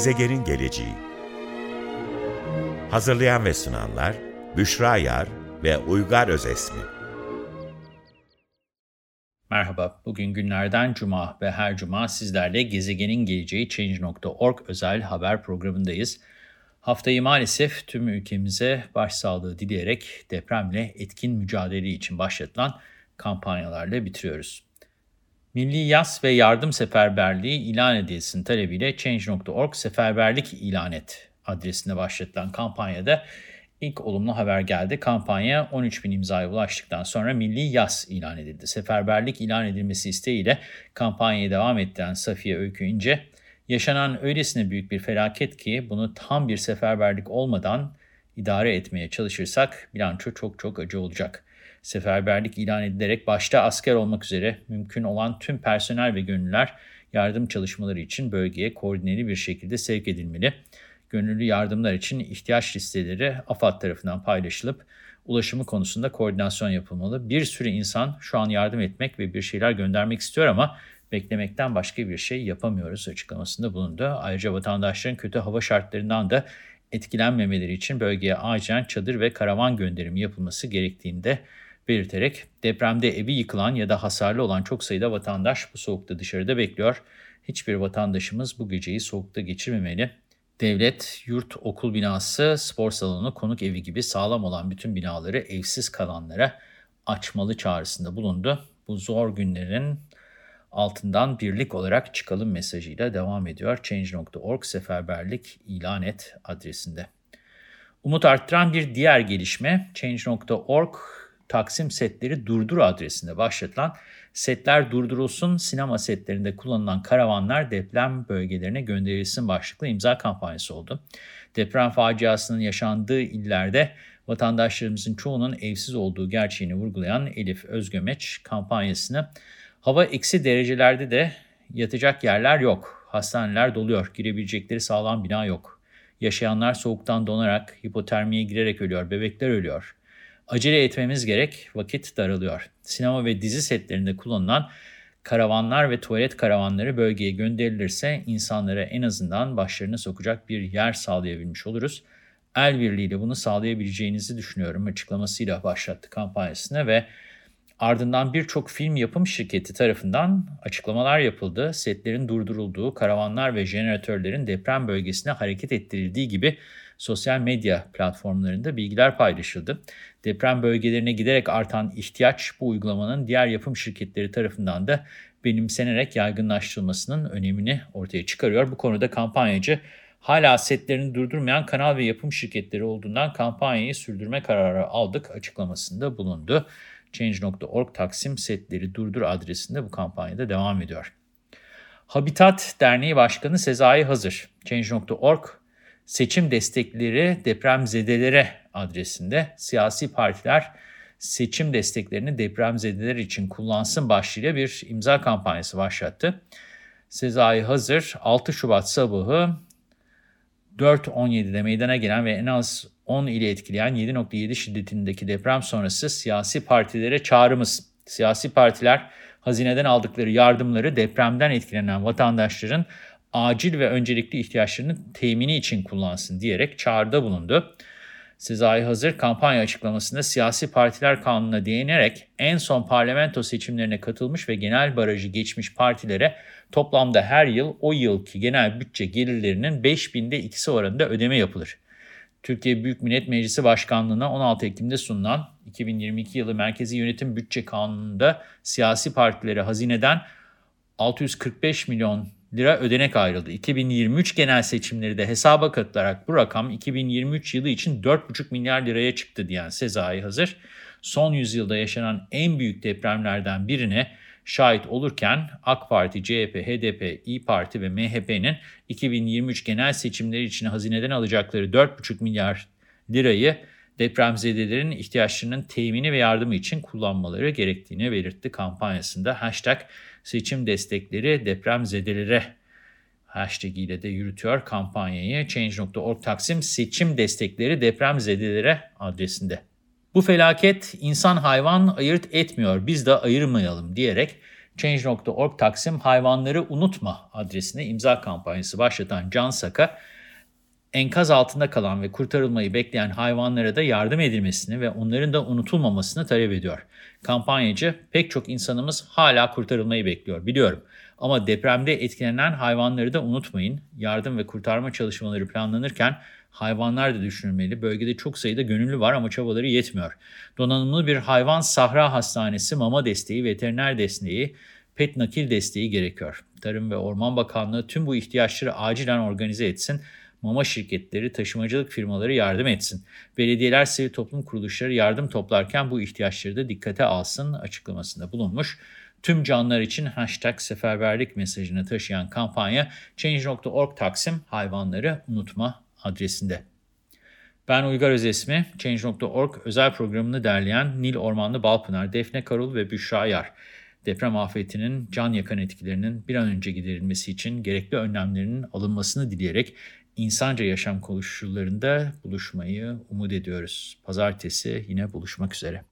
Gezegenin geleceği Hazırlayan ve sunanlar Büşra Yar ve Uygar Özesmi Merhaba, bugün günlerden cuma ve her cuma sizlerle gezegenin geleceği Change.org özel haber programındayız. Haftayı maalesef tüm ülkemize başsağlığı dileyerek depremle etkin mücadele için başlatılan kampanyalarla bitiriyoruz. Milli Yas ve Yardım Seferberliği ilan edilsin talebiyle Change.org seferberlik ilan et adresinde başlatılan kampanyada ilk olumlu haber geldi. Kampanya 13 bin imzaya ulaştıktan sonra Milli Yas ilan edildi. Seferberlik ilan edilmesi isteğiyle kampanyaya devam ettiren Safiye Öykü İnce, yaşanan öylesine büyük bir felaket ki bunu tam bir seferberlik olmadan idare etmeye çalışırsak bilanço çok çok acı olacak seferberlik ilan edilerek başta asker olmak üzere mümkün olan tüm personel ve gönüllüler yardım çalışmaları için bölgeye koordineli bir şekilde sevk edilmeli. Gönüllü yardımlar için ihtiyaç listeleri AFAD tarafından paylaşılıp ulaşımı konusunda koordinasyon yapılmalı. Bir sürü insan şu an yardım etmek ve bir şeyler göndermek istiyor ama beklemekten başka bir şey yapamıyoruz açıklamasında bulundu. Ayrıca vatandaşların kötü hava şartlarından da etkilenmemeleri için bölgeye acilen çadır ve karavan gönderimi yapılması gerektiğinde belirterek depremde evi yıkılan ya da hasarlı olan çok sayıda vatandaş bu soğukta dışarıda bekliyor. Hiçbir vatandaşımız bu geceyi soğukta geçirmemeli. Devlet, yurt, okul binası, spor salonu, konuk evi gibi sağlam olan bütün binaları evsiz kalanlara açmalı çağrısında bulundu. Bu zor günlerin altından birlik olarak çıkalım mesajıyla devam ediyor. Change.org seferberlik ilan et adresinde. Umut arttıran bir diğer gelişme Change.org Taksim Setleri Durdur adresinde başlatılan Setler Durdurulsun sinema setlerinde kullanılan karavanlar deprem bölgelerine gönderilsin başlıklı imza kampanyası oldu. Deprem faciasının yaşandığı illerde vatandaşlarımızın çoğunun evsiz olduğu gerçeğini vurgulayan Elif Özgömeç kampanyasını hava eksi derecelerde de yatacak yerler yok, hastaneler doluyor, girebilecekleri sağlam bina yok. Yaşayanlar soğuktan donarak, hipotermiye girerek ölüyor, bebekler ölüyor. Acele etmemiz gerek, vakit daralıyor. Sinema ve dizi setlerinde kullanılan karavanlar ve tuvalet karavanları bölgeye gönderilirse insanlara en azından başlarını sokacak bir yer sağlayabilmiş oluruz. El birliğiyle bunu sağlayabileceğinizi düşünüyorum açıklamasıyla başlattı kampanyasını ve ardından birçok film yapım şirketi tarafından açıklamalar yapıldı. Setlerin durdurulduğu, karavanlar ve jeneratörlerin deprem bölgesine hareket ettirildiği gibi sosyal medya platformlarında bilgiler paylaşıldı. Deprem bölgelerine giderek artan ihtiyaç bu uygulamanın diğer yapım şirketleri tarafından da benimsenerek yaygınlaştırılmasının önemini ortaya çıkarıyor. Bu konuda kampanyacı hala setlerini durdurmayan kanal ve yapım şirketleri olduğundan kampanyayı sürdürme kararı aldık açıklamasında bulundu. Change.org Taksim Setleri Durdur adresinde bu kampanyada devam ediyor. Habitat Derneği Başkanı Sezai Hazır, Change.org seçim destekleri depremzedelere adresinde siyasi partiler seçim desteklerini depremzedeler için kullansın başlığıyla bir imza kampanyası başlattı. Sezai Hazır 6 Şubat sabahı 4.17'de meydana gelen ve en az 10 ile etkileyen 7.7 şiddetindeki deprem sonrası siyasi partilere çağrımız. Siyasi partiler hazineden aldıkları yardımları depremden etkilenen vatandaşların acil ve öncelikli ihtiyaçlarının temini için kullansın diyerek çağrıda bulundu. Sezai Hazır kampanya açıklamasında siyasi partiler kanununa değinerek en son parlamento seçimlerine katılmış ve genel barajı geçmiş partilere toplamda her yıl o yılki genel bütçe gelirlerinin 5000'de ikisi oranında ödeme yapılır. Türkiye Büyük Millet Meclisi Başkanlığı'na 16 Ekim'de sunulan 2022 yılı Merkezi Yönetim Bütçe Kanunu'nda siyasi partilere hazineden 645 milyon lira ödenek ayrıldı. 2023 genel seçimleri de hesaba katılarak bu rakam 2023 yılı için 4,5 milyar liraya çıktı diyen Sezai Hazır, son yüzyılda yaşanan en büyük depremlerden birine şahit olurken AK Parti, CHP, HDP, İyi Parti ve MHP'nin 2023 genel seçimleri için hazineden alacakları 4,5 milyar lirayı depremzedelerin ihtiyaçlarının temini ve yardımı için kullanmaları gerektiğini belirtti kampanyasında. Hashtag seçim destekleri depremzedelere hashtag ile de yürütüyor kampanyayı. Change.org Taksim seçim destekleri depremzedelere adresinde. Bu felaket insan hayvan ayırt etmiyor biz de ayırmayalım diyerek Change.org Taksim Hayvanları Unutma adresine imza kampanyası başlatan Can Saka, enkaz altında kalan ve kurtarılmayı bekleyen hayvanlara da yardım edilmesini ve onların da unutulmamasını talep ediyor. Kampanyacı, pek çok insanımız hala kurtarılmayı bekliyor biliyorum. Ama depremde etkilenen hayvanları da unutmayın. Yardım ve kurtarma çalışmaları planlanırken hayvanlar da düşünülmeli. Bölgede çok sayıda gönüllü var ama çabaları yetmiyor. Donanımlı bir hayvan sahra hastanesi, mama desteği, veteriner desteği, pet nakil desteği gerekiyor. Tarım ve Orman Bakanlığı tüm bu ihtiyaçları acilen organize etsin mama şirketleri, taşımacılık firmaları yardım etsin. Belediyeler, sivil toplum kuruluşları yardım toplarken bu ihtiyaçları da dikkate alsın açıklamasında bulunmuş. Tüm canlılar için hashtag seferberlik mesajını taşıyan kampanya Change.org Taksim hayvanları unutma adresinde. Ben Uygar Özesmi, Change.org özel programını derleyen Nil Ormanlı Balpınar, Defne Karul ve Büşra Yar. Deprem afetinin can yakan etkilerinin bir an önce giderilmesi için gerekli önlemlerin alınmasını dileyerek insanca yaşam koşullarında buluşmayı umut ediyoruz. Pazartesi yine buluşmak üzere.